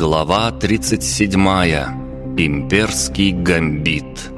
Глава 37. Имперский гамбит.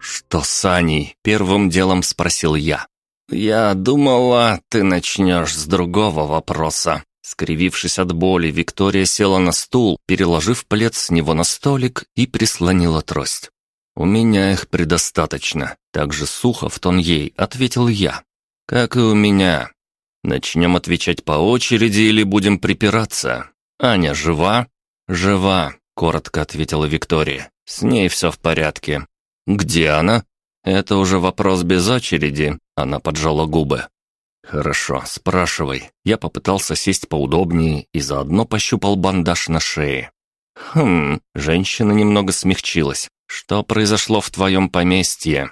«Что с Аней?» — первым делом спросил я. «Я думала, ты начнешь с другого вопроса». Скривившись от боли, Виктория села на стул, переложив плед с него на столик и прислонила трость. «У меня их предостаточно», — так же сухо в тон ей ответил я. «Как и у меня. Начнем отвечать по очереди или будем припираться?» «Аня жива?» «Жива», — коротко ответила Виктория. «С ней все в порядке». «Где она?» «Это уже вопрос без очереди», — она поджала губы. «Хорошо, спрашивай». Я попытался сесть поудобнее и заодно пощупал бандаж на шее. «Хм...» — женщина немного смягчилась. «Что произошло в твоем поместье?»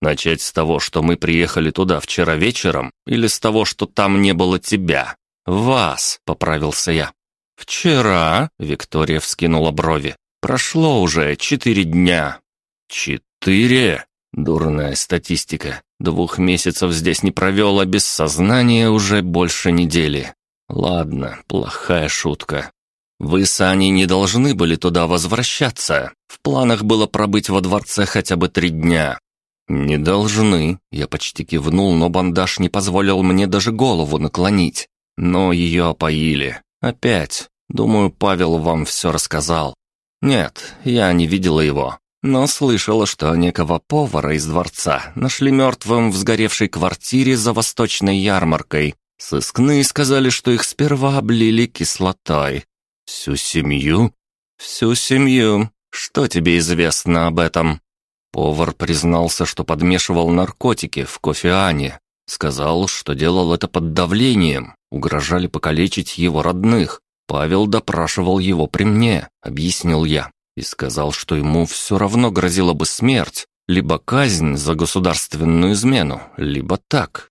«Начать с того, что мы приехали туда вчера вечером, или с того, что там не было тебя?» «Вас», — поправился я. «Вчера?» — Виктория вскинула брови. «Прошло уже четыре дня». «Четыре?» Дурная статистика. Двух месяцев здесь не провел, а без сознания уже больше недели. Ладно, плохая шутка. Вы с Аней не должны были туда возвращаться. В планах было пробыть во дворце хотя бы три дня. Не должны. Я почти кивнул, но бандаж не позволил мне даже голову наклонить. Но ее опоили. Опять. Думаю, Павел вам все рассказал. Нет, я не видела его, но слышала, что некого повара из дворца нашли мертвым в сгоревшей квартире за восточной ярмаркой. Сыскные сказали, что их сперва облили кислотой. Всю семью? Всю семью. Что тебе известно об этом? Повар признался, что подмешивал наркотики в кофе Ани. Сказал, что делал это под давлением, угрожали покалечить его родных. Павел допрашивал его при мне, объяснил я, и сказал, что ему все равно грозила бы смерть, либо казнь за государственную измену, либо так.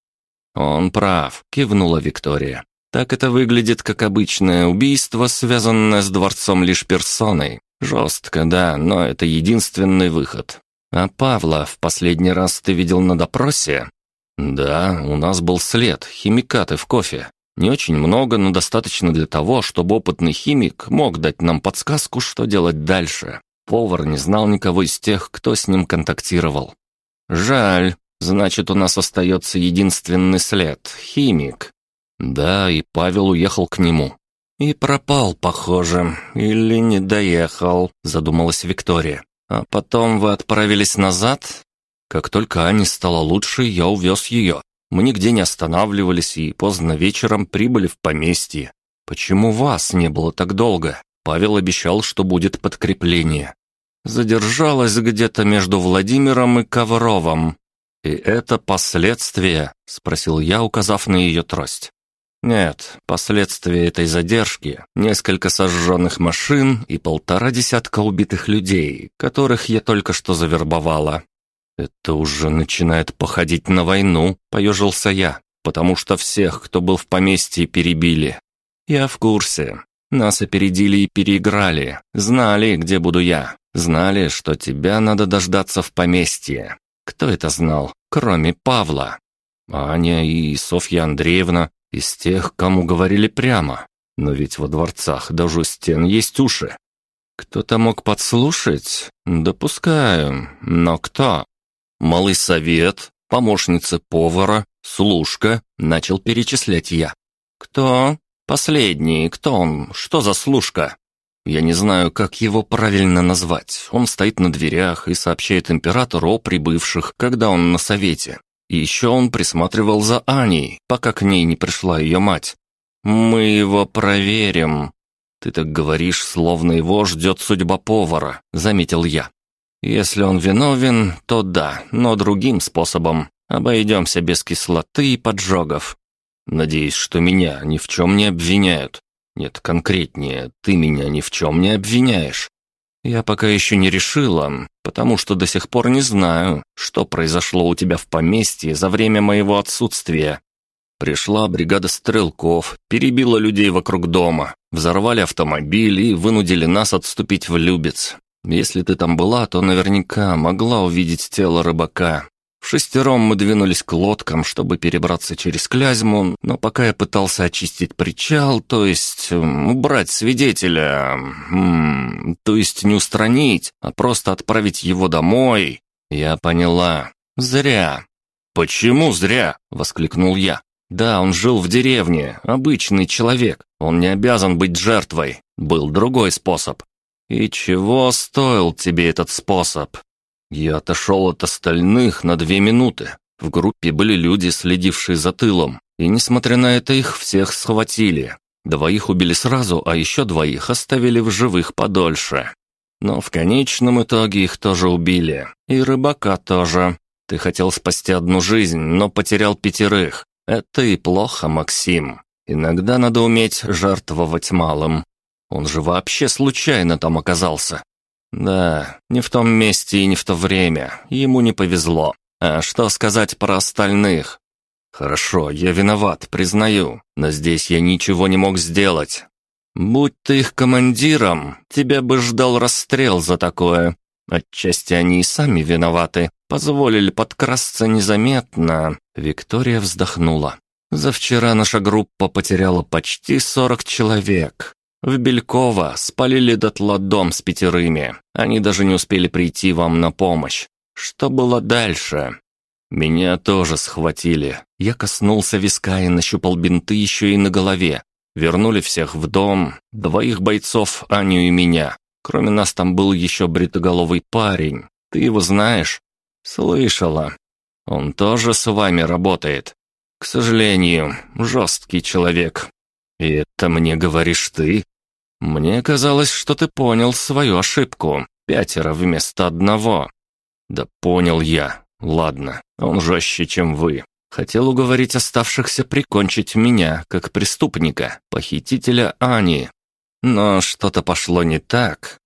Он прав, кивнула Виктория. Так это выглядит как обычное убийство, связанное с дворцом лишь персоной. Жестко, да, но это единственный выход. А Павла в последний раз ты видел на допросе? Да, у нас был след, химикаты в кофе. Не очень много, но достаточно для того, чтобы опытный химик мог дать нам подсказку, что делать дальше. Повар не знал никого из тех, кто с ним контактировал. Жаль, значит, у нас остается единственный след — химик. Да, и Павел уехал к нему. И пропал, похоже, или не доехал, задумалась Виктория. А потом вы отправились назад? Как только Ане стало лучше, я увез ее. Мы нигде не останавливались и поздно вечером прибыли в поместье. Почему вас не было так долго? Павел обещал, что будет подкрепление. Задержалась где-то между Владимиром и Ковровым. И это последствия, спросил я, указав на ее трость. Нет, последствия этой задержки – несколько сожженных машин и полтора десятка убитых людей, которых я только что завербовала. «Это уже начинает походить на войну», — поежился я, «потому что всех, кто был в поместье, перебили». «Я в курсе. Нас опередили и переиграли. Знали, где буду я. Знали, что тебя надо дождаться в поместье. Кто это знал, кроме Павла? Аня и Софья Андреевна из тех, кому говорили прямо. Но ведь во дворцах даже у стен есть уши. Кто-то мог подслушать? Допускаю. Но кто? Малый совет, помощница повара, служка, начал перечислять я. Кто? Последний, кто он? Что за служка? Я не знаю, как его правильно назвать. Он стоит на дверях и сообщает императору о прибывших, когда он на совете. И еще он присматривал за Аней, пока к ней не пришла ее мать. «Мы его проверим». «Ты так говоришь, словно его ждет судьба повара», — заметил я. Если он виновен, то да, но другим способом. Обойдемся без кислоты и поджогов. Надеюсь, что меня ни в чем не обвиняют. Нет, конкретнее, ты меня ни в чем не обвиняешь. Я пока еще не решила, потому что до сих пор не знаю, что произошло у тебя в поместье за время моего отсутствия. Пришла бригада стрелков, перебила людей вокруг дома, взорвали автомобиль и вынудили нас отступить в Любец. Если ты там была, то наверняка могла увидеть тело рыбака. В шестером мы двинулись к лодкам, чтобы перебраться через Клязьму, но пока я пытался очистить причал, то есть убрать свидетеля, то есть не устранить, а просто отправить его домой, я поняла. Зря. «Почему зря?» — воскликнул я. «Да, он жил в деревне, обычный человек. Он не обязан быть жертвой. Был другой способ». «И чего стоил тебе этот способ?» Я отошел от остальных на две минуты. В группе были люди, следившие за тылом, и, несмотря на это, их всех схватили. Двоих убили сразу, а еще двоих оставили в живых подольше. Но в конечном итоге их тоже убили. И рыбака тоже. Ты хотел спасти одну жизнь, но потерял пятерых. Это и плохо, Максим. Иногда надо уметь жертвовать малым. Он же вообще случайно там оказался. Да, не в том месте и не в то время. Ему не повезло. А что сказать про остальных? Хорошо, я виноват, признаю, но здесь я ничего не мог сделать. Будь ты их командиром, тебя бы ждал расстрел за такое. Отчасти они и сами виноваты. Позволили подкрасться незаметно. Виктория вздохнула. За вчера наша группа потеряла почти сорок человек. В Белькова спалили дотла дом с пятерыми. Они даже не успели прийти вам на помощь. Что было дальше? Меня тоже схватили. Я коснулся виска и нащупал бинты еще и на голове. Вернули всех в дом, двоих бойцов, Аню и меня. Кроме нас там был еще бритоголовый парень. Ты его знаешь? Слышала. Он тоже с вами работает. К сожалению, жесткий человек. И это мне говоришь ты? «Мне казалось, что ты понял свою ошибку. Пятеро вместо одного». «Да понял я. Ладно, он жестче, чем вы. Хотел уговорить оставшихся прикончить меня, как преступника, похитителя Ани. Но что-то пошло не так.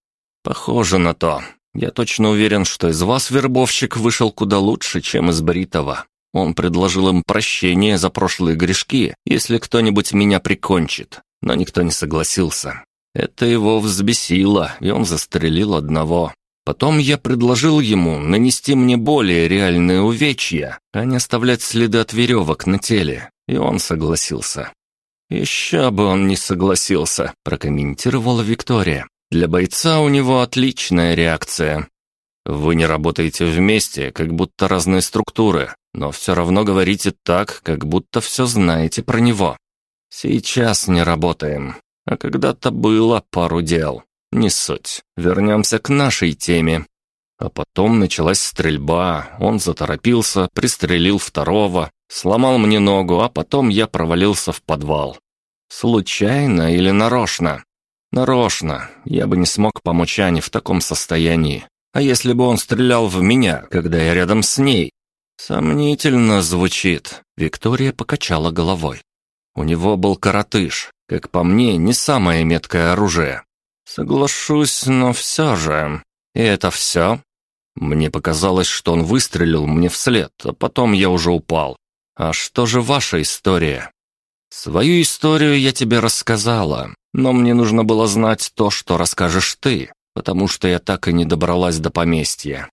Похоже на то. Я точно уверен, что из вас вербовщик вышел куда лучше, чем из Бритова. Он предложил им прощение за прошлые грешки, если кто-нибудь меня прикончит, но никто не согласился. Это его взбесило, и он застрелил одного. Потом я предложил ему нанести мне более реальные увечья, а не оставлять следы от веревок на теле, и он согласился. «Еще бы он не согласился», – прокомментировала Виктория. «Для бойца у него отличная реакция. Вы не работаете вместе, как будто разные структуры, но все равно говорите так, как будто все знаете про него. Сейчас не работаем. А когда-то было пару дел. Не суть. Вернемся к нашей теме. А потом началась стрельба. Он заторопился, пристрелил второго, сломал мне ногу, а потом я провалился в подвал. Случайно или нарочно? Нарочно. Я бы не смог помочь Ане в таком состоянии. А если бы он стрелял в меня, когда я рядом с ней? Сомнительно звучит. Виктория покачала головой. У него был коротыш, как по мне, не самое меткое оружие. Соглашусь, но все же. И это все? Мне показалось, что он выстрелил мне вслед, а потом я уже упал. А что же ваша история? Свою историю я тебе рассказала, но мне нужно было знать то, что расскажешь ты, потому что я так и не добралась до поместья.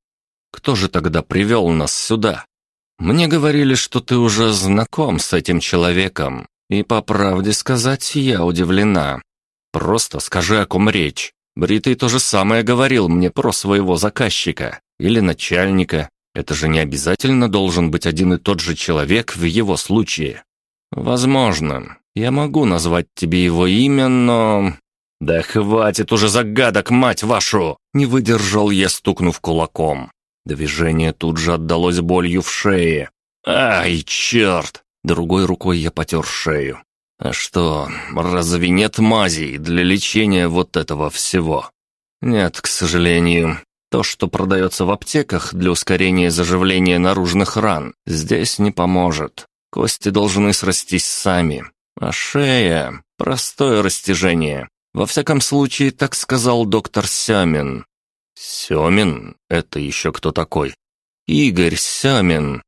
Кто же тогда привел нас сюда? Мне говорили, что ты уже знаком с этим человеком, и по правде сказать, я удивлена. Просто скажи, о ком речь. Бритый то же самое говорил мне про своего заказчика или начальника. Это же не обязательно должен быть один и тот же человек в его случае. Возможно. Я могу назвать тебе его имя, но... Да хватит уже загадок, мать вашу! Не выдержал я, стукнув кулаком. Движение тут же отдалось болью в шее. Ай, черт! Другой рукой я потер шею. А что, разве нет мазей для лечения вот этого всего? Нет, к сожалению. То, что продается в аптеках для ускорения заживления наружных ран, здесь не поможет. Кости должны срастись сами. А шея – простое растяжение. Во всяком случае, так сказал доктор Сямин. Семин? Это еще кто такой? Игорь Сямин.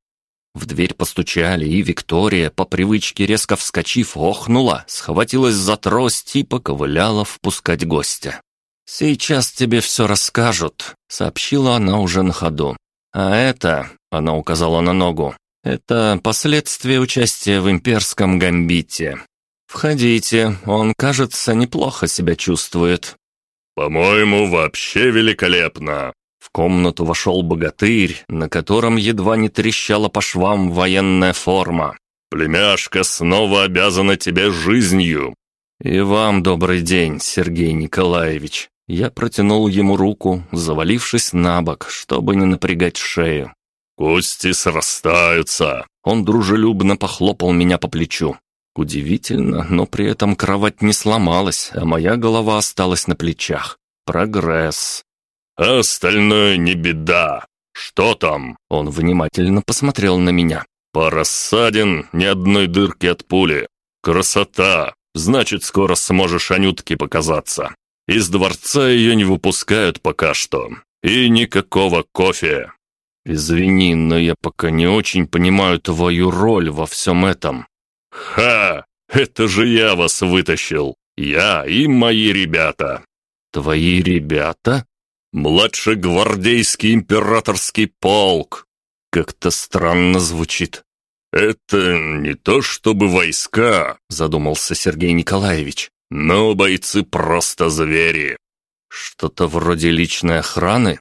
В дверь постучали, и Виктория, по привычке резко вскочив, охнула, схватилась за трость и поковыляла впускать гостя. «Сейчас тебе все расскажут», — сообщила она уже на ходу. «А это...» — Она указала на ногу. «Это последствия участия в имперском гамбите. Входите, он, кажется, неплохо себя чувствует». «По-моему, вообще великолепно!» В комнату вошел богатырь, на котором едва не трещала по швам военная форма. «Племяшка снова обязана тебе жизнью!» «И вам добрый день, Сергей Николаевич!» Я протянул ему руку, завалившись на бок, чтобы не напрягать шею. «Кости срастаются!» Он дружелюбно похлопал меня по плечу. Удивительно, но при этом кровать не сломалась, а моя голова осталась на плечах. Прогресс. А остальное не беда. Что там?» Он внимательно посмотрел на меня. «Пара ссадин, ни одной дырки от пули. Красота! Значит, скоро сможешь Анютке показаться. Из дворца ее не выпускают пока что. И никакого кофе». «Извини, но я пока не очень понимаю твою роль во всем этом». «Ха! Это же я вас вытащил! Я и мои ребята!» «Твои ребята?» «Младшегвардейский императорский полк!» Как-то странно звучит. «Это не то чтобы войска», — задумался Сергей Николаевич, «но бойцы просто звери». «Что-то вроде личной охраны?»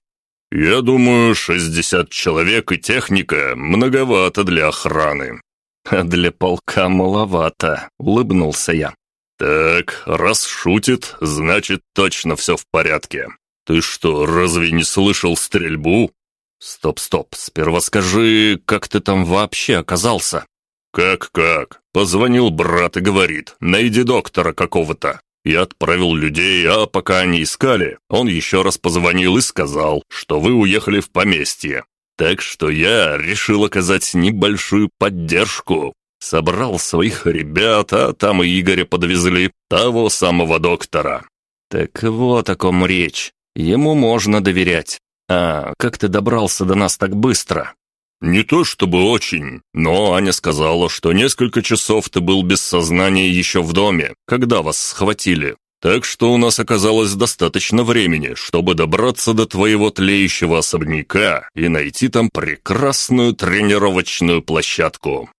«Я думаю, шестьдесят человек и техника многовато для охраны». «А для полка маловато», — улыбнулся я. «Так, раз шутит, значит точно все в порядке. «Ты что, разве не слышал стрельбу?» «Стоп-стоп, сперва скажи, как ты там вообще оказался?» «Как-как? Позвонил брат и говорит, найди доктора какого-то. Я отправил людей, а пока они искали, он еще раз позвонил и сказал, что вы уехали в поместье. Так что я решил оказать небольшую поддержку. Собрал своих ребят, а там и Игоря подвезли, того самого доктора». «Так вот о ком речь. Ему можно доверять. А как ты добрался до нас так быстро?» «Не то чтобы очень, но Аня сказала, что несколько часов ты был без сознания еще в доме, когда вас схватили. Так что у нас оказалось достаточно времени, чтобы добраться до твоего тлеющего особняка и найти там прекрасную тренировочную площадку.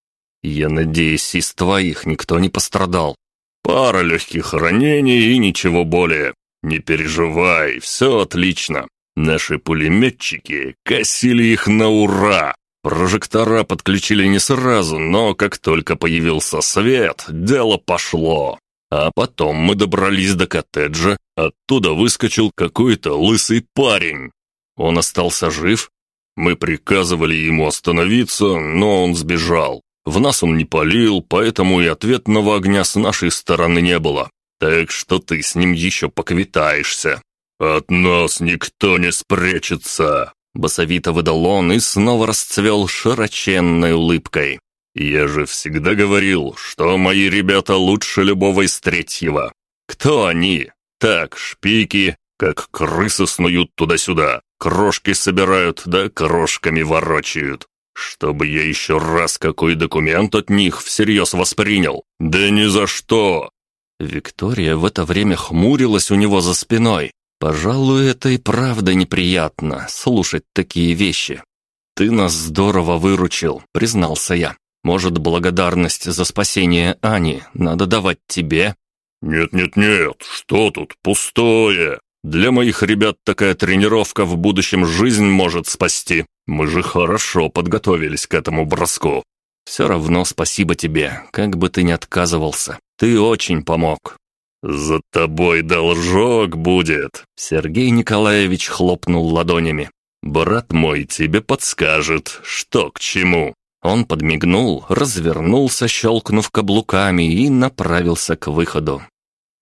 Я надеюсь, из твоих никто не пострадал. Пара легких ранений и ничего более. «Не переживай, все отлично. Наши пулеметчики косили их на ура. Прожектора подключили не сразу, но как только появился свет, дело пошло. А потом мы добрались до коттеджа, оттуда выскочил какой-то лысый парень. Он остался жив. Мы приказывали ему остановиться, но он сбежал. В нас он не палил, поэтому и ответного огня с нашей стороны не было. Так что ты с ним еще поквитаешься. От нас никто не спрячется!» Басовито выдал он и снова расцвел широченной улыбкой. «Я же всегда говорил, что мои ребята лучше любого из третьего. Кто они? Так, шпики, как крысы снуют туда-сюда, крошки собирают, да крошками ворочают. Чтобы я еще раз какой документ от них всерьез воспринял? Да ни за что! Виктория в это время хмурилась у него за спиной. Пожалуй, это и правда неприятно, слушать такие вещи. «Ты нас здорово выручил», — признался я. «Может, благодарность за спасение Ани надо давать тебе?» «Нет-нет-нет, что тут, пустое. Для моих ребят такая тренировка в будущем жизнь может спасти. Мы же хорошо подготовились к этому броску». «Все равно спасибо тебе, как бы ты ни отказывался. Ты очень помог». «За тобой должок будет!» Сергей Николаевич хлопнул ладонями. «Брат мой тебе подскажет, что к чему». Он подмигнул, развернулся, щелкнув каблуками, и направился к выходу.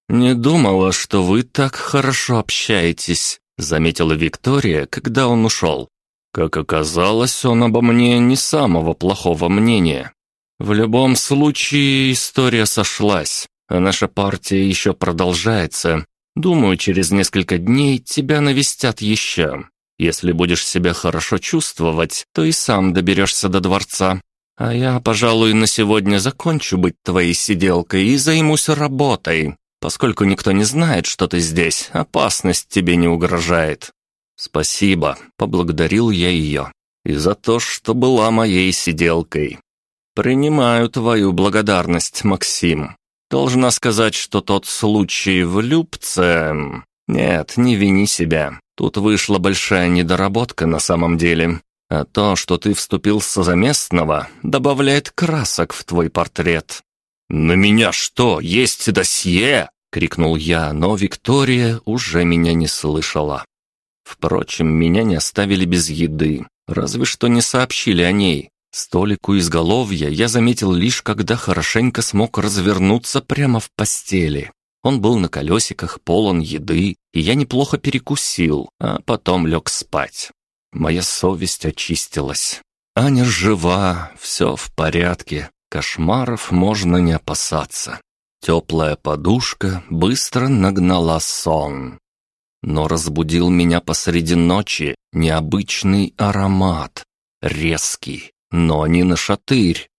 «Не думала, что вы так хорошо общаетесь», — заметила Виктория, когда он ушел. Как оказалось, он обо мне не самого плохого мнения. В любом случае, история сошлась, а наша партия еще продолжается. Думаю, через несколько дней тебя навестят еще. Если будешь себя хорошо чувствовать, то и сам доберешься до дворца. А я, пожалуй, на сегодня закончу быть твоей сиделкой и займусь работой. Поскольку никто не знает, что ты здесь, опасность тебе не угрожает. Спасибо, поблагодарил я ее. И за то, что была моей сиделкой. Принимаю твою благодарность, Максим. Должна сказать, что тот случай в Любце... Нет, не вини себя. Тут вышла большая недоработка на самом деле. А то, что ты вступился за местного, добавляет красок в твой портрет. «На меня что, есть досье?» — крикнул я, но Виктория уже меня не слышала. Впрочем, меня не оставили без еды, разве что не сообщили о ней. Столик у изголовья я заметил лишь, когда хорошенько смог развернуться прямо в постели. Он был на колесиках, полон еды, и я неплохо перекусил, а потом лег спать. Моя совесть очистилась. Аня жива, все в порядке, кошмаров можно не опасаться. Теплая подушка быстро нагнала сон. Но разбудил меня посреди ночи необычный аромат, резкий, но не на шатырь.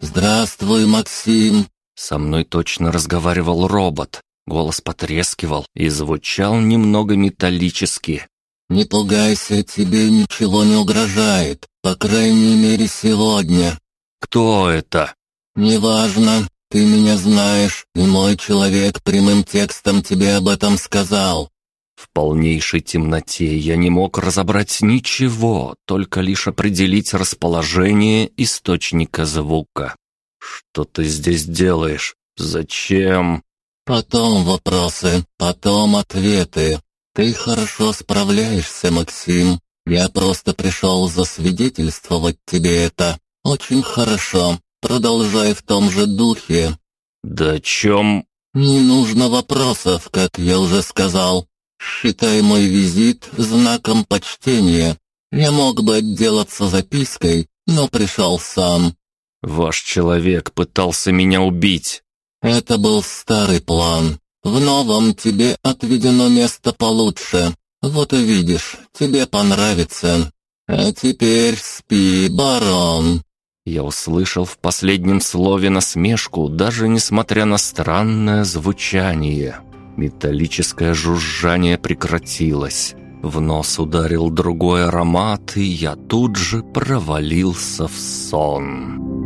«Здравствуй, Максим!» Со мной точно разговаривал робот. Голос потрескивал и звучал немного металлически. «Не пугайся, тебе ничего не угрожает, по крайней мере сегодня». «Кто это?» «Неважно, ты меня знаешь, и мой человек прямым текстом тебе об этом сказал». В полнейшей темноте я не мог разобрать ничего, только лишь определить расположение источника звука. «Что ты здесь делаешь? Зачем?» «Потом вопросы, потом ответы. Ты хорошо справляешься, Максим. Я просто пришел засвидетельствовать тебе это. Очень хорошо. Продолжай в том же духе». «Да о чем?» «Не нужно вопросов, как я уже сказал. Считай мой визит знаком почтения. Я мог бы отделаться запиской, но пришел сам». «Ваш человек пытался меня убить». «Это был старый план. В новом тебе отведено место получше. Вот и видишь, тебе понравится. А теперь спи, барон». Я услышал в последнем слове насмешку, даже несмотря на странное звучание. Металлическое жужжание прекратилось. В нос ударил другой аромат, и я тут же провалился в сон.